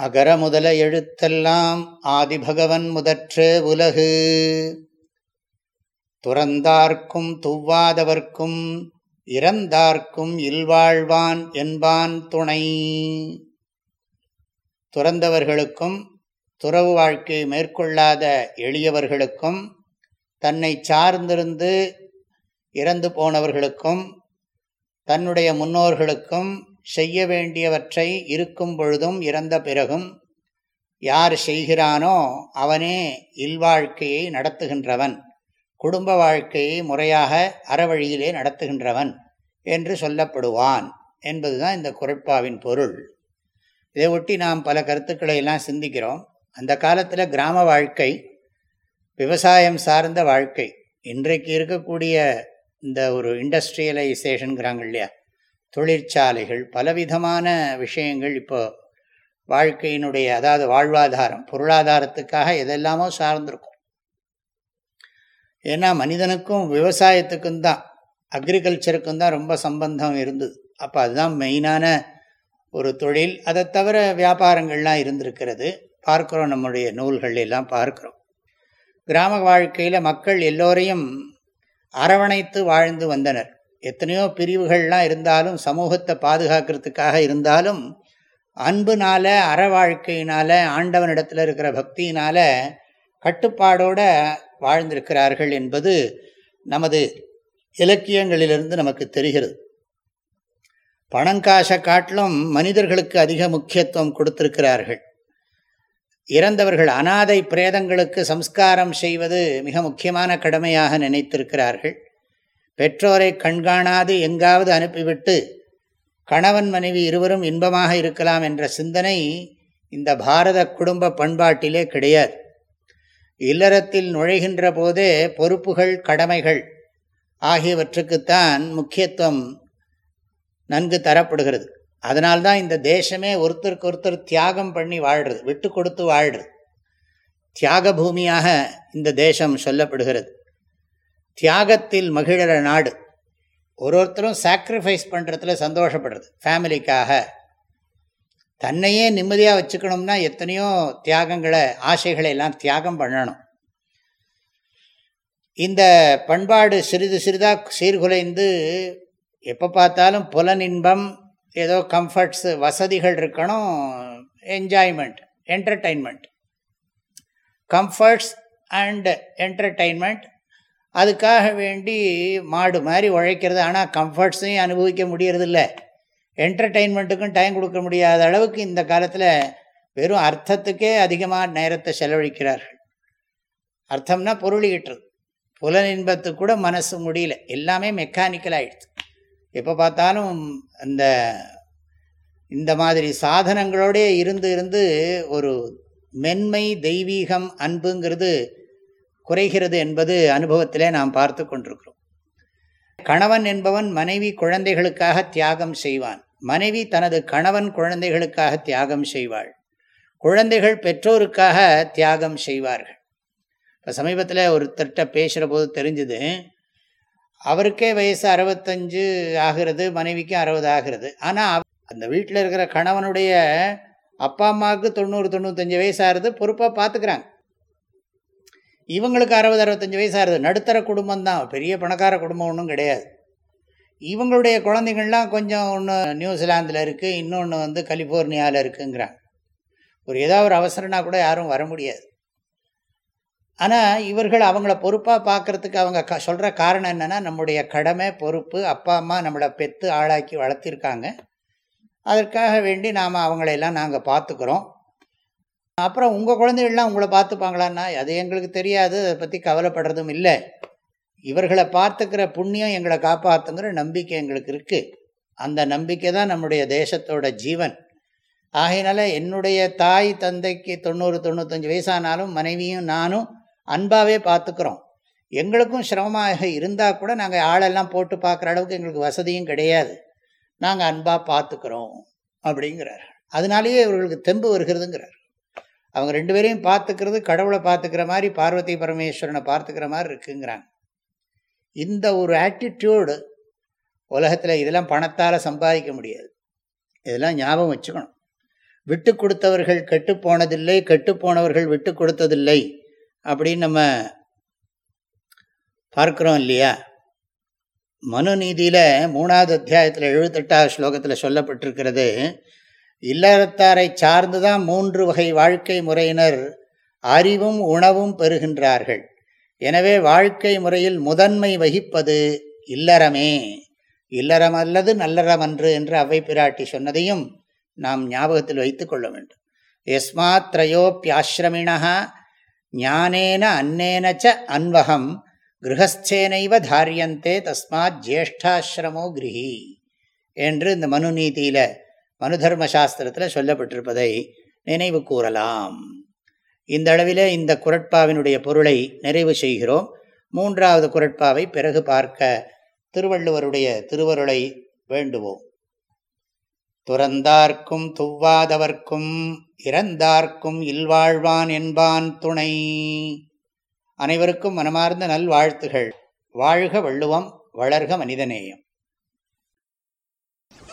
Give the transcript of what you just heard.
அகர முதல எழுத்தெல்லாம் ஆதிபகவன் முதற்றே உலகு. துறந்தார்க்கும் துவ்வாதவர்க்கும் இறந்தார்க்கும் இல்வாழ்வான் என்பான் துணை. துறந்தவர்களுக்கும் துறவு வாழ்க்கையை மேற்கொள்ளாத எளியவர்களுக்கும் தன்னை சார்ந்திருந்து இறந்து போனவர்களுக்கும் தன்னுடைய முன்னோர்களுக்கும் செய்ய வேண்டியவற்றை இருக்கும் பொழுதும் இறந்த பிறகும் யார் செய்கிறானோ அவனே இல்வாழ்க்கையை நடத்துகின்றவன். குடும்ப வாழ்க்கையை முறையாக அறவழியிலே நடத்துகின்றவன் என்று சொல்லப்படுவான் என்பதுதான் இந்த குரட்பாவின் பொருள். இதை ஒட்டி நாம் பல கருத்துக்களை எல்லாம் சிந்திக்கிறோம். அந்த காலத்தில் கிராம வாழ்க்கை விவசாயம் சார்ந்த வாழ்க்கை இன்றைக்கு இருக்கக்கூடிய இந்த ஒரு இண்டஸ்ட்ரியலைசேஷனுங்கிறாங்க இல்லையா? தொழிற்சாலைகள் பலவிதமான விஷயங்கள் இப்போது வாழ்க்கையினுடைய அதாவது வாழ்வாதாரம் பொருளாதாரத்துக்காக எதெல்லாமோ சார்ந்திருக்கும். ஏன்னா மனிதனுக்கும் விவசாயத்துக்கும் தான் அக்ரிகல்ச்சருக்கும் தான் ரொம்ப சம்பந்தம் இருந்தது. அப்போ அதுதான் மெயினான ஒரு தொழில். அதை தவிர வியாபாரங்கள்லாம் இருந்திருக்கிறது. பார்க்குறோம் நம்முடைய நூல்கள் எல்லாம் பார்க்குறோம். கிராம வாழ்க்கையில் மக்கள் எல்லோரையும் அரவணைத்து வாழ்ந்து வந்தனர். எத்தனையோ பிரிவுகள்லாம் இருந்தாலும் சமூகத்தை பாதுகாக்கிறதுக்காக இருந்தாலும் அன்புனால அற வாழ்க்கையினால ஆண்டவனிடத்தில் இருக்கிற பக்தியினால கட்டுப்பாடோடு வாழ்ந்திருக்கிறார்கள் என்பது நமது இலக்கியங்களிலிருந்து நமக்கு தெரிகிறது. பணங்காசை காட்டிலும் மனிதர்களுக்கு அதிக முக்கியத்துவம் கொடுத்திருக்கிறார்கள். இறந்தவர்கள் அனாதை பிரேதங்களுக்கு சம்ஸ்காரம் செய்வது மிக முக்கியமான கடமையாக நினைத்திருக்கிறார்கள். பெற்றோரை கண்காணாது எங்காவது அனுப்பிவிட்டு கணவன் மனைவி இருவரும் இன்பமாக இருக்கலாம் என்ற சிந்தனை இந்த பாரத குடும்ப பண்பாட்டிலே கிடையாது. இல்லறத்தில் நுழைகின்ற போதே பொறுப்புகள் கடமைகள் ஆகியவற்றுக்குத்தான் முக்கியத்துவம் நன்கு தரப்படுகிறது. அதனால்தான் இந்த தேசமே ஒருத்தருக்கு ஒருத்தர் தியாகம் பண்ணி வாழ்கிறது விட்டு கொடுத்து வாழ்கிறது தியாக பூமியாக இந்த தேசம் சொல்லப்படுகிறது. தியாகத்தில் மகிழற நாடு. ஒரு ஒருத்தரும் சாக்ரிஃபைஸ் பண்ணுறதுல சந்தோஷப்படுறது. ஃபேமிலிக்காக தன்னையே நிம்மதியாக வச்சுக்கணும்னா எத்தனையோ தியாகங்களை ஆசைகளை எல்லாம் தியாகம் பண்ணணும். இந்த பண்பாடு சிறிது சிறிதாக சீர்குலைந்து எப்போ பார்த்தாலும் புலனின்பம் ஏதோ கம்ஃபர்ட்ஸ் வசதிகள் இருக்கணும் enjoyment entertainment comforts and entertainment அதுக்காக வேண்டி மாடு மாதிரி உழைக்கிறது. ஆனால் கம்ஃபர்ட்ஸையும் அனுபவிக்க முடியறதில்ல. என்டர்டெயின்மெண்ட்டுக்கும் டைம் கொடுக்க முடியாத அளவுக்கு இந்த காலத்தில் வெறும் அர்த்தத்துக்கே அதிகமாக நேரத்தை செலவழிக்கிறார்கள். அர்த்தம்னா பொருளிக்கிட்டுறது புலனின்பத்துக்கு கூட மனசு முடியல. எல்லாமே மெக்கானிக்கல் ஆகிடுது எப்போ பார்த்தாலும் அந்த இந்த மாதிரி சாதனங்களோடே இருந்து இருந்து ஒரு மென்மை தெய்வீகம் அன்புங்கிறது குறைகிறது என்பது அனுபவத்திலே நாம் பார்த்து கொண்டிருக்கிறோம். கணவன் என்பவன் மனைவி குழந்தைகளுக்காக தியாகம் செய்வான். மனைவி தனது கணவன் குழந்தைகளுக்காக தியாகம் செய்வாள். குழந்தைகள் பெற்றோருக்காக தியாகம் செய்வார்கள். இப்போ சமீபத்தில் ஒருத்தர்கிட்ட பேசுகிற போது தெரிஞ்சுது அவருக்கே வயசு அறுபத்தஞ்சு ஆகிறது மனைவிக்கும் அறுபது ஆகிறது. ஆனால் அந்த வீட்டில் இருக்கிற கணவனுடைய அப்பா அம்மாவுக்கு தொண்ணூறு தொண்ணூத்தஞ்சு வயசாகிறது பொறுப்பாக பார்த்துக்கிறாங்க இவங்களுக்கு அறுபது அறுபத்தஞ்சு வயசாகுது நடுத்தர குடும்பம் தான் பெரிய பணக்கார குடும்பம் ஒன்றும் கிடையாது. இவங்களுடைய குழந்தைங்கள்லாம் கொஞ்சம் ஒன்று நியூசிலாந்தில் இருக்குது இன்னொன்று வந்து கலிஃபோர்னியாவில் இருக்குங்கிறாங்க. ஒரு ஏதாவது ஒரு அவசரம்னா கூட யாரும் வர முடியாது. ஆனால் இவர்கள் அவங்கள பொறுப்பாக பார்க்குறதுக்கு அவங்க க சொல்கிற காரணம் என்னென்னா நம்முடைய கடமை பொறுப்பு அப்பா அம்மா நம்மளை பெற்று ஆளாக்கி வளர்த்திருக்காங்க. அதற்காக வேண்டி நாம் அவங்களையெல்லாம் நாங்கள் பார்த்துக்குறோம் அப்புறம் உங்கள் குழந்தைகள்லாம் உங்களை பார்த்துப்பாங்களான்னா அது எங்களுக்கு தெரியாது அதை பற்றி கவலைப்படுறதும் இல்லை. இவர்களை பார்த்துக்கிற புண்ணியம் எங்களை காப்பாற்றுங்கிற நம்பிக்கை எங்களுக்கு இருக்குது அந்த நம்பிக்கை தான் நம்முடைய தேசத்தோட ஜீவன். ஆகையினால என்னுடைய தாய் தந்தைக்கு தொண்ணூறு தொண்ணூத்தஞ்சு வயசானாலும் மனைவியும் நானும் அன்பாகவே பார்த்துக்கிறோம். எங்களுக்கும் சிரமமாக இருந்தால் கூட நாங்கள் ஆளெல்லாம் போட்டு பார்க்குற அளவுக்கு எங்களுக்கு வசதியும் கிடையாது. நாங்கள் அன்பாக பார்த்துக்கிறோம் அப்படிங்கிறார். அதனாலேயே இவர்களுக்கு தெம்பு வருகிறதுங்கிறார். அவங்க ரெண்டு பேரையும் பார்த்துக்கிறது கடவுளை பார்த்துக்கிற மாதிரி பார்வதி பரமேஸ்வரனை பார்த்துக்கிற மாதிரி இருக்குங்கிறாங்க. இந்த ஒரு ஆட்டிடியூடு உலகத்தில் இதெல்லாம் பணத்தால் சம்பாதிக்க முடியாது. இதெல்லாம் ஞாபகம் வச்சுக்கணும். விட்டு கொடுத்தவர்கள் கெட்டு போனதில்லை கெட்டு போனவர்கள் விட்டு கொடுத்ததில்லை அப்படின்னு நம்ம பார்க்குறோம் இல்லையா? மனு நீதியில் மூணாவது அத்தியாயத்தில் எழுபத்தெட்டாவது ஸ்லோகத்தில் சொல்லப்பட்டிருக்கிறது இல்லறத்தாரை சார்ந்து தான் மூன்று வகை வாழ்க்கை முறையினர் அறிவும் உணவும் பெறுகின்றார்கள். எனவே வாழ்க்கை முறையில் முதன்மை வகிப்பது இல்லறமே. இல்லறம் அல்லது நல்லறம் அன்று என்று அவை பிராட்டி சொன்னதையும் நாம் ஞாபகத்தில் வைத்து கொள்ள வேண்டும். எஸ்மாத் ஞானேன ஞானேன அன்னேனச்ச அன்வகம் கிரகஸ்தேனைவ தாரியந்தே தஸ்மாத் ஜேஷ்டாசிரமோ கிரகி என்று இந்த மனு மனுதர்ம சாஸ்திரத்தில் சொல்லப்பட்டிருப்பதை நினைவு கூறலாம். இந்த அளவிலே இந்த குரட்பாவினுடைய பொருளை நிறைவு செய்கிறோம். மூன்றாவது குரட்பாவை பிறகு பார்க்க திருவள்ளுவருடைய திருவருளை வேண்டுவோம். துறந்தார்க்கும் துவ்வாதவர்க்கும் இறந்தார்க்கும் இல்வாழ்வான் என்பான் துணை. அனைவருக்கும் மனமார்ந்த நல்வாழ்த்துகள். வாழ்க வள்ளுவம் வளர்க மனிதநேயம்.